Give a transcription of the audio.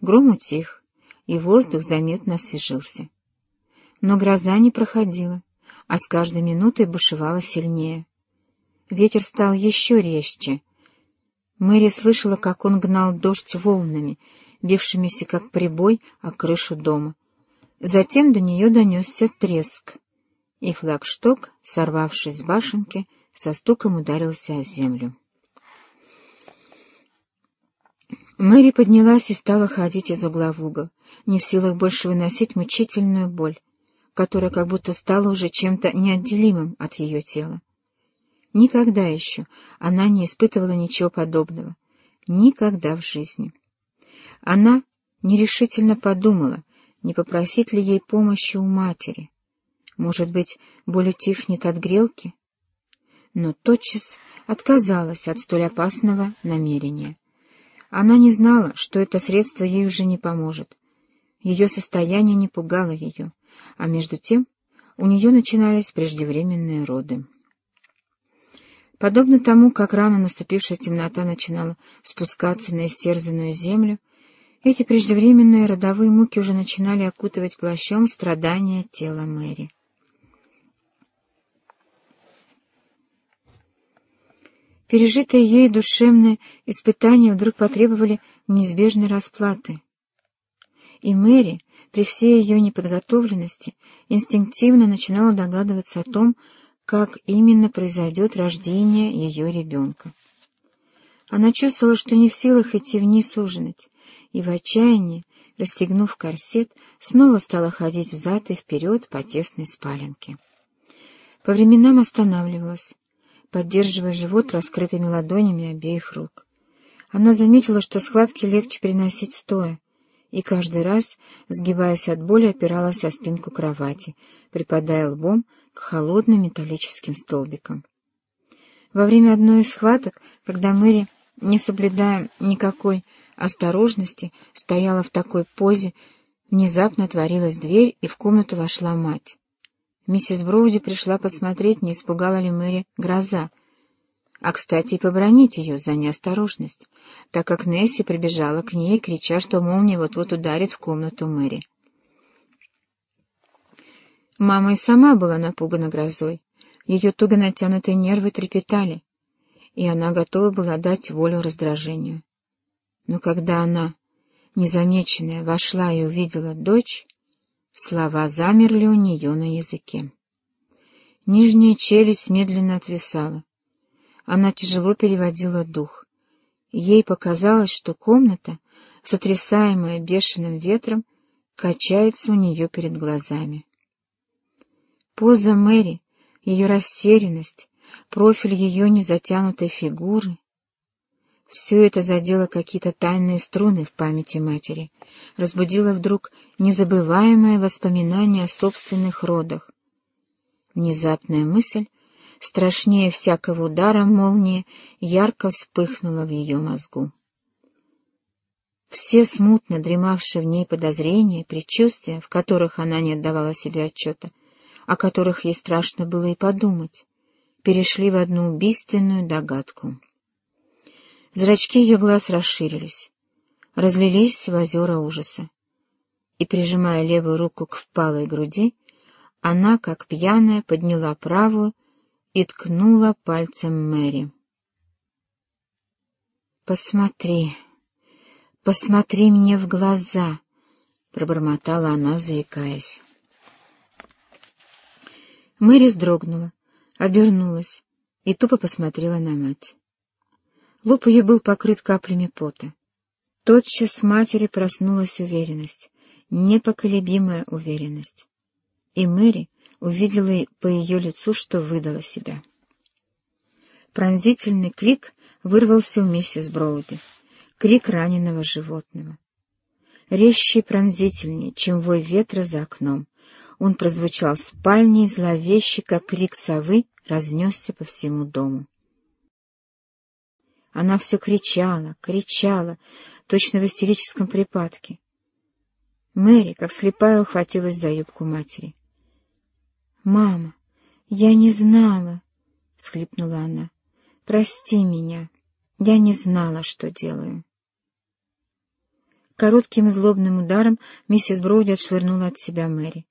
Гром утих, и воздух заметно освежился. Но гроза не проходила, а с каждой минутой бушевала сильнее. Ветер стал еще резче. Мэри слышала, как он гнал дождь волнами, бившимися как прибой о крышу дома. Затем до нее донесся треск, и флагшток, сорвавшись с башенки, со стуком ударился о землю. Мэри поднялась и стала ходить из угла в угол, не в силах больше выносить мучительную боль, которая как будто стала уже чем-то неотделимым от ее тела. Никогда еще она не испытывала ничего подобного. Никогда в жизни. Она нерешительно подумала, не попросить ли ей помощи у матери. Может быть, боль утихнет от грелки? Но тотчас отказалась от столь опасного намерения. Она не знала, что это средство ей уже не поможет. Ее состояние не пугало ее, а между тем у нее начинались преждевременные роды. Подобно тому, как рано наступившая темнота начинала спускаться на истерзанную землю, эти преждевременные родовые муки уже начинали окутывать плащом страдания тела Мэри. Пережитые ей душевные испытания вдруг потребовали неизбежной расплаты. И Мэри, при всей ее неподготовленности, инстинктивно начинала догадываться о том, как именно произойдет рождение ее ребенка. Она чувствовала, что не в силах идти вниз ужинать, и в отчаянии, расстегнув корсет, снова стала ходить взад и вперед по тесной спаленке. По временам останавливалась, поддерживая живот раскрытыми ладонями обеих рук. Она заметила, что схватки легче переносить стоя, и каждый раз, сгибаясь от боли, опиралась о спинку кровати, припадая лбом к холодным металлическим столбикам. Во время одной из схваток, когда Мэри, не соблюдая никакой осторожности, стояла в такой позе, внезапно отворилась дверь, и в комнату вошла мать. Миссис Броуди пришла посмотреть, не испугала ли Мэри гроза, а, кстати, и побронить ее за неосторожность, так как Несси прибежала к ней, крича, что молния вот-вот ударит в комнату Мэри. Мама и сама была напугана грозой. Ее туго натянутые нервы трепетали, и она готова была дать волю раздражению. Но когда она, незамеченная, вошла и увидела дочь, Слова замерли у нее на языке. Нижняя челюсть медленно отвисала. Она тяжело переводила дух. Ей показалось, что комната, сотрясаемая бешеным ветром, качается у нее перед глазами. Поза Мэри, ее растерянность, профиль ее незатянутой фигуры все это задело какие-то тайные струны в памяти матери, разбудило вдруг незабываемое воспоминание о собственных родах. Внезапная мысль, страшнее всякого удара молнии, ярко вспыхнула в ее мозгу. Все смутно дремавшие в ней подозрения, предчувствия, в которых она не отдавала себе отчета, о которых ей страшно было и подумать, перешли в одну убийственную догадку. Зрачки ее глаз расширились, разлились в озера ужаса. И, прижимая левую руку к впалой груди, она, как пьяная, подняла правую и ткнула пальцем Мэри. «Посмотри, посмотри мне в глаза!» — пробормотала она, заикаясь. Мэри вздрогнула, обернулась и тупо посмотрела на мать. Лоб ее был покрыт каплями пота. Тотчас матери проснулась уверенность, непоколебимая уверенность. И Мэри увидела по ее лицу, что выдала себя. Пронзительный крик вырвался у миссис Броуди. Крик раненого животного. Резче и пронзительнее, чем вой ветра за окном. Он прозвучал в спальне и зловеще, как крик совы, разнесся по всему дому. Она все кричала, кричала, точно в истерическом припадке. Мэри, как слепая, ухватилась за юбку матери. «Мама, я не знала!» — схлипнула она. «Прости меня, я не знала, что делаю». Коротким злобным ударом миссис Броуди отшвырнула от себя Мэри.